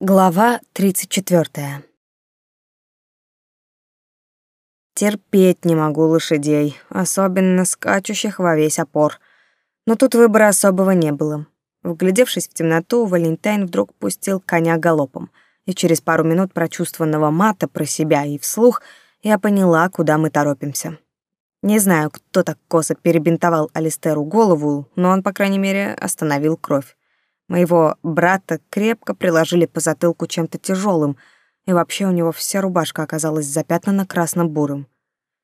Глава 34. Терпеть не могу лошадей, особенно скачущих во весь опор. Но тут выбора особого не было. Вглядевшись в темноту, Валентайн вдруг пустил коня галопом, и через пару минут прочувствованного мата про себя и вслух я поняла, куда мы торопимся. Не знаю, кто так косо перебинтовал Алистеру голову, но он, по крайней мере, остановил кровь. Моего брата крепко приложили по затылку чем-то тяжелым, и вообще у него вся рубашка оказалась запятнана красно-бурым.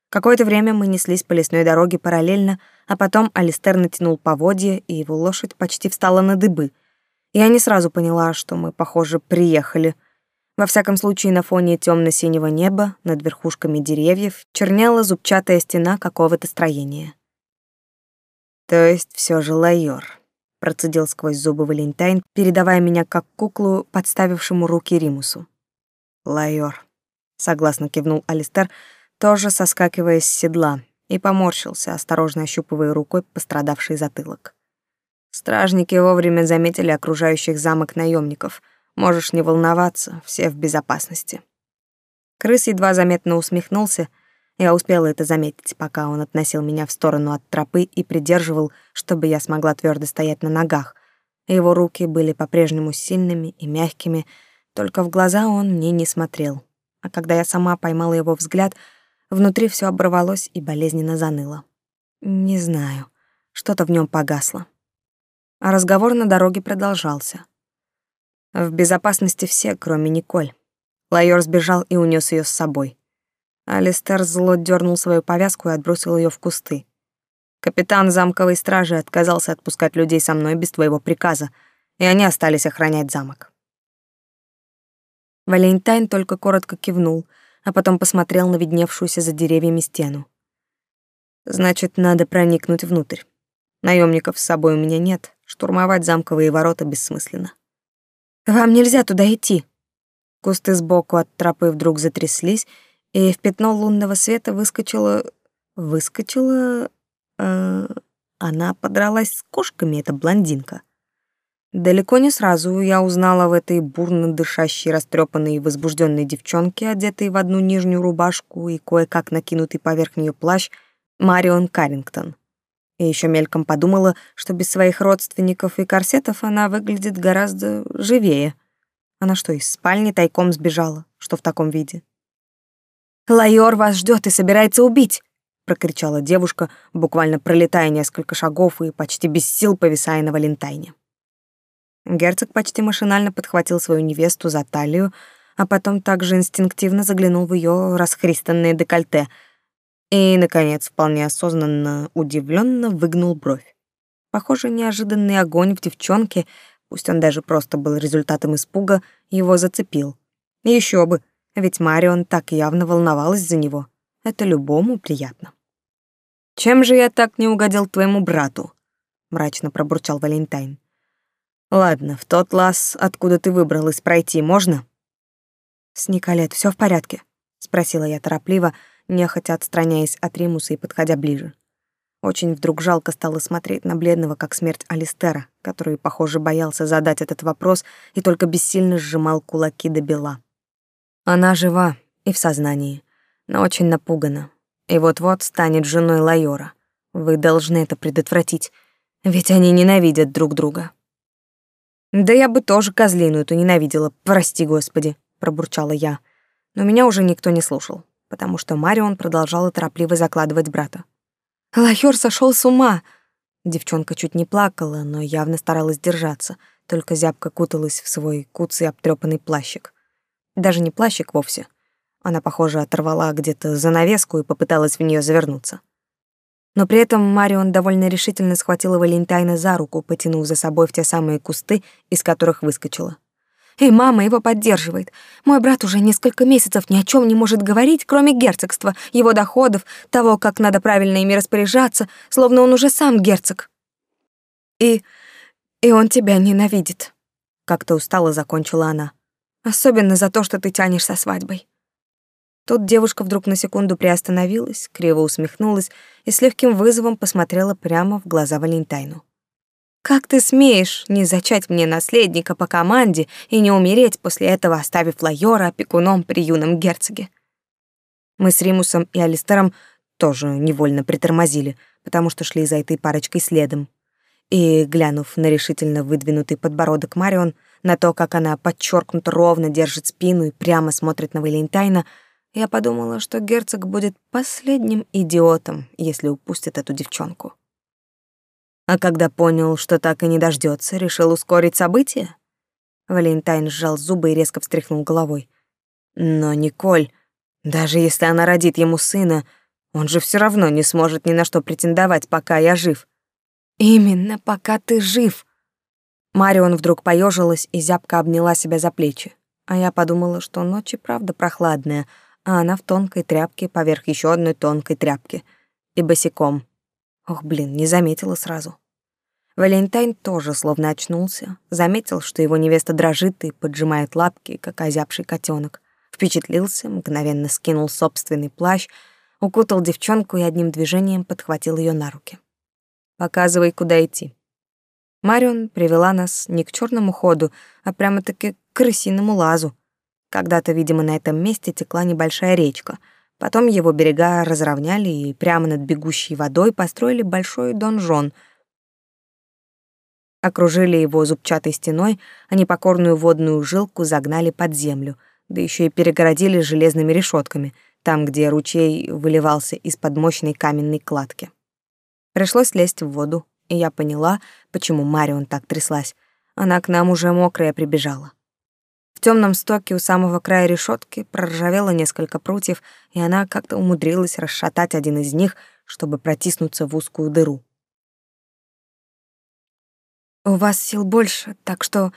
Какое-то время мы неслись по лесной дороге параллельно, а потом Алистер натянул поводья, и его лошадь почти встала на дыбы. Я не сразу поняла, что мы, похоже, приехали. Во всяком случае, на фоне темно синего неба, над верхушками деревьев, чернела зубчатая стена какого-то строения. То есть все же лайор процедил сквозь зубы Валентайн, передавая меня как куклу, подставившему руки Римусу. Лайор. Согласно кивнул Алистер, тоже соскакивая с седла, и поморщился, осторожно ощупывая рукой пострадавший затылок. Стражники вовремя заметили окружающих замок наемников. Можешь не волноваться, все в безопасности. Крыс едва заметно усмехнулся, я успела это заметить, пока он относил меня в сторону от тропы и придерживал, чтобы я смогла твердо стоять на ногах. Его руки были по-прежнему сильными и мягкими, только в глаза он мне не смотрел. А когда я сама поймала его взгляд, внутри все оборвалось и болезненно заныло. Не знаю, что-то в нем погасло. А разговор на дороге продолжался. В безопасности все, кроме Николь. Лайор сбежал и унес ее с собой. Алистер зло дернул свою повязку и отбросил ее в кусты. Капитан замковой стражи отказался отпускать людей со мной без твоего приказа, и они остались охранять замок. Валентайн только коротко кивнул, а потом посмотрел на видневшуюся за деревьями стену. Значит, надо проникнуть внутрь. Наемников с собой у меня нет, штурмовать замковые ворота бессмысленно. Вам нельзя туда идти. Кусты сбоку от тропы вдруг затряслись, и в пятно лунного света выскочила... Выскочила... Э, она подралась с кошками, эта блондинка. Далеко не сразу я узнала в этой бурно дышащей, растрепанной и возбужденной девчонке, одетой в одну нижнюю рубашку и кое-как накинутый поверх нее плащ, Марион Каррингтон. И еще мельком подумала, что без своих родственников и корсетов она выглядит гораздо живее. Она что, из спальни тайком сбежала, что в таком виде? Лайор вас ждет и собирается убить!» — прокричала девушка, буквально пролетая несколько шагов и почти без сил повисая на Валентайне. Герцог почти машинально подхватил свою невесту за талию, а потом также инстинктивно заглянул в ее расхристанное декольте и, наконец, вполне осознанно, удивленно выгнул бровь. Похоже, неожиданный огонь в девчонке, пусть он даже просто был результатом испуга, его зацепил. Еще бы, ведь Марион так явно волновалась за него. Это любому приятно. «Чем же я так не угодил твоему брату?» — мрачно пробурчал Валентайн. «Ладно, в тот лаз, откуда ты выбралась, пройти можно?» «С Николет все в порядке?» — спросила я торопливо, нехотя отстраняясь от Римуса и подходя ближе. Очень вдруг жалко стало смотреть на бледного, как смерть Алистера, который, похоже, боялся задать этот вопрос и только бессильно сжимал кулаки до бела. Она жива и в сознании, но очень напугана. И вот-вот станет женой Лайора. Вы должны это предотвратить, ведь они ненавидят друг друга. Да я бы тоже козлину эту ненавидела, прости, Господи, пробурчала я. Но меня уже никто не слушал, потому что Марион продолжала торопливо закладывать брата. Лайор сошел с ума. Девчонка чуть не плакала, но явно старалась держаться, только зябко куталась в свой куцый обтрёпанный плащик. Даже не плащик вовсе. Она, похоже, оторвала где-то занавеску и попыталась в нее завернуться. Но при этом Марион довольно решительно схватила Валентайна за руку, потянув за собой в те самые кусты, из которых выскочила. И мама его поддерживает. Мой брат уже несколько месяцев ни о чем не может говорить, кроме герцогства, его доходов, того, как надо правильно ими распоряжаться, словно он уже сам герцог. И... и он тебя ненавидит. Как-то устало закончила она. Особенно за то, что ты тянешь со свадьбой. Тут девушка вдруг на секунду приостановилась, криво усмехнулась и с легким вызовом посмотрела прямо в глаза Валентайну. Как ты смеешь не зачать мне наследника по команде и не умереть после этого, оставив Лайора опекуном при юном герцоге? Мы с Римусом и Алистером тоже невольно притормозили, потому что шли за этой парочкой следом. И, глянув на решительно выдвинутый подбородок Марион, на то, как она подчеркнуто ровно держит спину и прямо смотрит на Валентайна, я подумала, что герцог будет последним идиотом, если упустит эту девчонку. А когда понял, что так и не дождется, решил ускорить события? Валентайн сжал зубы и резко встряхнул головой. Но Николь, даже если она родит ему сына, он же все равно не сможет ни на что претендовать, пока я жив. Именно пока ты жив. Марион вдруг поежилась и зябко обняла себя за плечи. А я подумала, что ночь и правда прохладная, а она в тонкой тряпке поверх еще одной тонкой тряпки и босиком. Ох, блин, не заметила сразу. Валентайн тоже словно очнулся, заметил, что его невеста дрожит и поджимает лапки, как озябший котенок. Впечатлился, мгновенно скинул собственный плащ, укутал девчонку и одним движением подхватил ее на руки. «Показывай, куда идти». Марион привела нас не к черному ходу, а прямо-таки к крысиному лазу. Когда-то, видимо, на этом месте текла небольшая речка — Потом его берега разровняли и прямо над бегущей водой построили большой донжон. Окружили его зубчатой стеной, а непокорную водную жилку загнали под землю, да еще и перегородили железными решетками, там, где ручей выливался из-под мощной каменной кладки. Пришлось лезть в воду, и я поняла, почему Марион так тряслась. Она к нам уже мокрая прибежала. В темном стоке у самого края решетки проржавело несколько прутьев, и она как-то умудрилась расшатать один из них, чтобы протиснуться в узкую дыру. «У вас сил больше, так что...»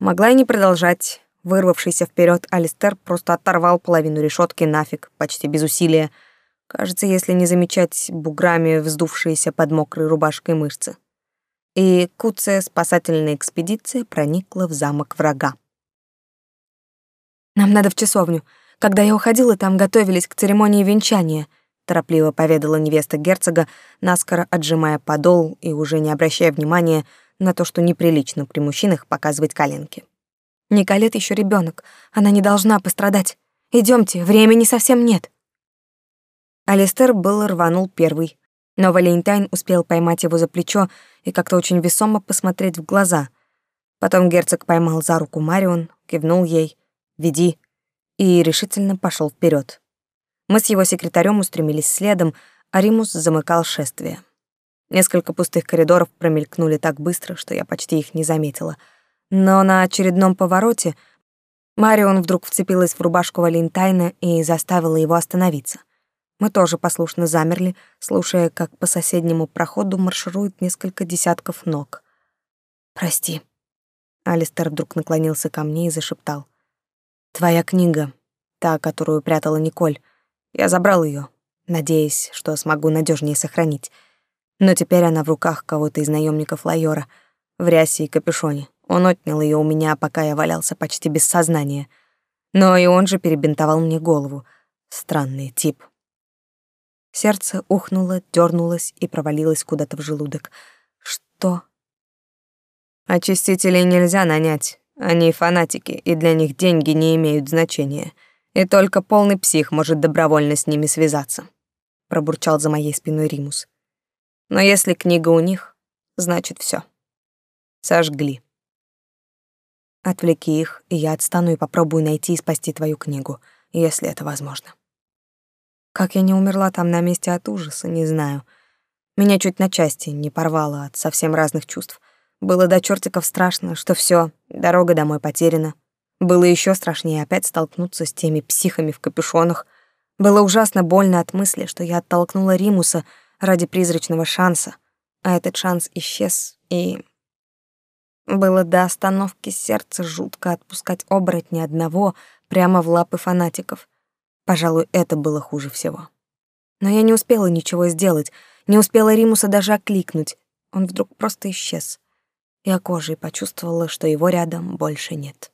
Могла и не продолжать. Вырвавшийся вперед Алистер просто оторвал половину решетки нафиг, почти без усилия. Кажется, если не замечать буграми вздувшиеся под мокрой рубашкой мышцы. И куцая спасательная экспедиция проникла в замок врага. Нам надо в часовню. Когда я уходила, там готовились к церемонии венчания, торопливо поведала невеста герцога, наскоро отжимая подол и уже не обращая внимания на то, что неприлично при мужчинах показывать коленки. Николет еще ребенок, она не должна пострадать. Идемте, времени совсем нет. Алистер был рванул первый, но Валентайн успел поймать его за плечо и как-то очень весомо посмотреть в глаза. Потом герцог поймал за руку Марион, кивнул ей, веди», и решительно пошел вперед. Мы с его секретарем устремились следом, а Римус замыкал шествие. Несколько пустых коридоров промелькнули так быстро, что я почти их не заметила. Но на очередном повороте Марион вдруг вцепилась в рубашку Валентайна и заставила его остановиться. Мы тоже послушно замерли, слушая, как по соседнему проходу марширует несколько десятков ног. «Прости». Алистер вдруг наклонился ко мне и зашептал. Твоя книга, та, которую прятала Николь. Я забрал ее, надеясь, что смогу надежнее сохранить. Но теперь она в руках кого-то из наемников Лайора, в рясе и капюшоне. Он отнял ее у меня, пока я валялся почти без сознания. Но и он же перебинтовал мне голову. Странный тип. Сердце ухнуло, дернулось и провалилось куда-то в желудок. Что? Очистителей нельзя нанять. Они фанатики, и для них деньги не имеют значения. И только полный псих может добровольно с ними связаться», — пробурчал за моей спиной Римус. «Но если книга у них, значит все. Сожгли. Отвлеки их, и я отстану и попробую найти и спасти твою книгу, если это возможно. Как я не умерла там на месте от ужаса, не знаю. Меня чуть на части не порвало от совсем разных чувств. Было до чертиков страшно, что все, дорога домой потеряна. Было еще страшнее опять столкнуться с теми психами в капюшонах. Было ужасно больно от мысли, что я оттолкнула Римуса ради призрачного шанса, а этот шанс исчез, и... Было до остановки сердца жутко отпускать оборотня одного прямо в лапы фанатиков. Пожалуй, это было хуже всего. Но я не успела ничего сделать, не успела Римуса даже окликнуть. Он вдруг просто исчез. Я кожей почувствовала, что его рядом больше нет.